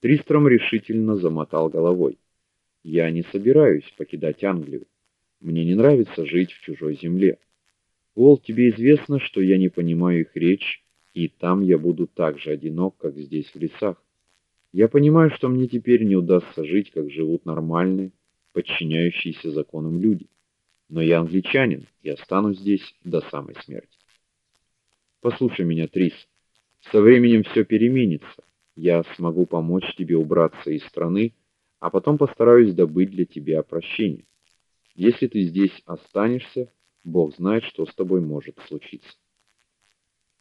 Тристром решительно замотал головой. Я не собираюсь покидать Англию. Мне не нравится жить в чужой земле. Уолт, тебе известно, что я не понимаю их речь, и там я буду так же одинок, как здесь в лесах. Я понимаю, что мне теперь не удастся жить, как живут нормальные, подчиняющиеся законам люди. Но я англичанин и останусь здесь до самой смерти. Послушай меня, Трис. Со временем все переменится. Я смогу помочь тебе убраться из страны, а потом постараюсь добыть для тебя прощение. Если ты здесь останешься, Бог знает, что с тобой может случиться.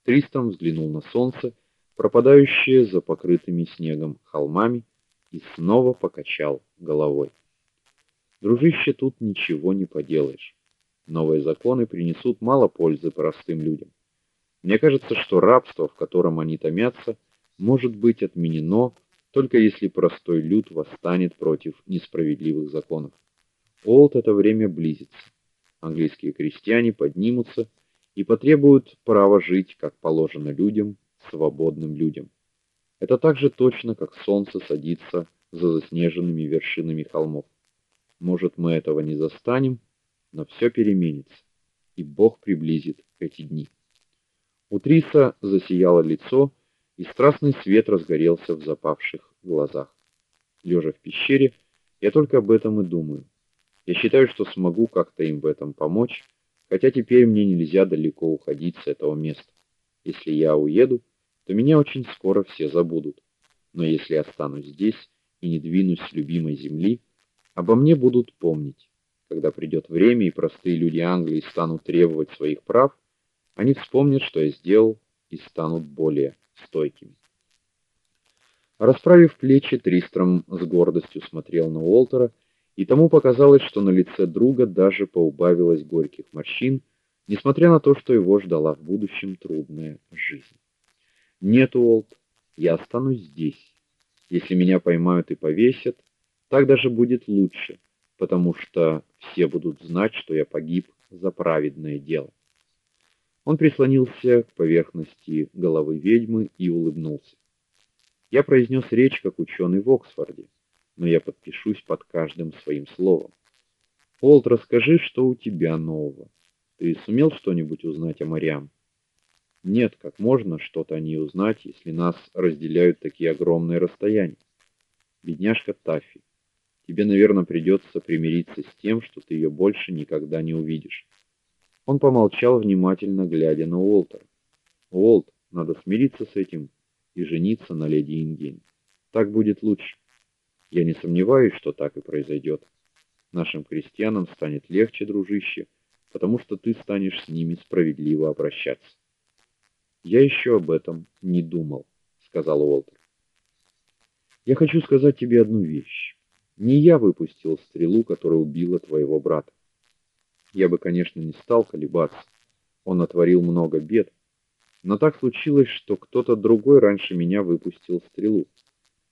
Тристом взглянул на солнце, пропадающее за покрытыми снегом холмами, и снова покачал головой. Дружище, тут ничего не поделаешь. Новые законы принесут мало пользы простым людям. Мне кажется, что рабство, в котором они томятся, может быть отменено только если простой люд восстанет против несправедливых законов. Олд это время близится. Английские крестьяне поднимутся и потребуют права жить, как положено людям, свободным людям. Это так же точно, как солнце садится за заснеженными вершинами холмов. Может, мы этого не застанем, но все переменится, и Бог приблизит эти дни. У Триса засияло лицо, и страстный свет разгорелся в запавших глазах. Лежа в пещере, я только об этом и думаю. Я считаю, что смогу как-то им в этом помочь, хотя теперь мне нельзя далеко уходить с этого места. Если я уеду, то меня очень скоро все забудут. Но если останусь здесь и не двинусь с любимой земли, обо мне будут помнить. Когда придет время и простые люди Англии станут требовать своих прав, они вспомнят, что я сделал, и станут более стойкими. Расправив плечи, Тристром с гордостью смотрел на Уолтера, и тому показалось, что на лице друга даже поубавилось горьких морщин, несмотря на то, что его ждала в будущем трудная жизнь. Нет, Уолт, я останусь здесь. Если меня поймают и повесят, так даже будет лучше, потому что все будут знать, что я погиб за праведное дело. Он прислонился к поверхности головы ведьмы и улыбнулся. Я произнес речь как ученый в Оксфорде, но я подпишусь под каждым своим словом. Олд, расскажи, что у тебя нового. Ты сумел что-нибудь узнать о Мариам? Нет, как можно что-то о ней узнать, если нас разделяют такие огромные расстояния? Бедняжка Таффи. Тебе, наверное, придется примириться с тем, что ты ее больше никогда не увидишь. Он помолчал, внимательно глядя на Уолтера. Уолт, надо смириться с этим и жениться на леди Ингейн. Так будет лучше. Я не сомневаюсь, что так и произойдет. Нашим крестьянам станет легче, дружище, потому что ты станешь с ними справедливо обращаться. Я еще об этом не думал, сказал Уолтер. Я хочу сказать тебе одну вещь. Не я выпустил стрелу, которая убила твоего брата. Я бы, конечно, не стал колебаться. Он натворил много бед, но так случилось, что кто-то другой раньше меня выпустил стрелу.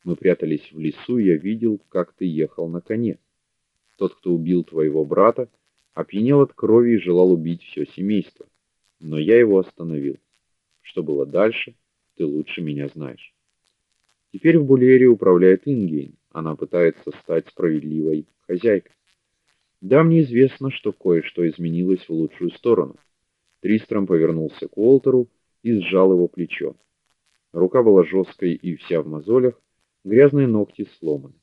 Мы прятались в лесу, и я видел, как ты ехал на коне. Тот, кто убил твоего брата, опьянел от крови и желал убить все семейство. Но я его остановил. Что было дальше, ты лучше меня знаешь. Теперь в Булерии управляет Ингейн. Она пытается стать справедливой хозяйкой. Да, мне известно, что кое-что изменилось в лучшую сторону. Тристром повернулся к Уолтеру и сжал его плечо. Рука была жесткой и вся в мозолях, грязные ногти сломаны.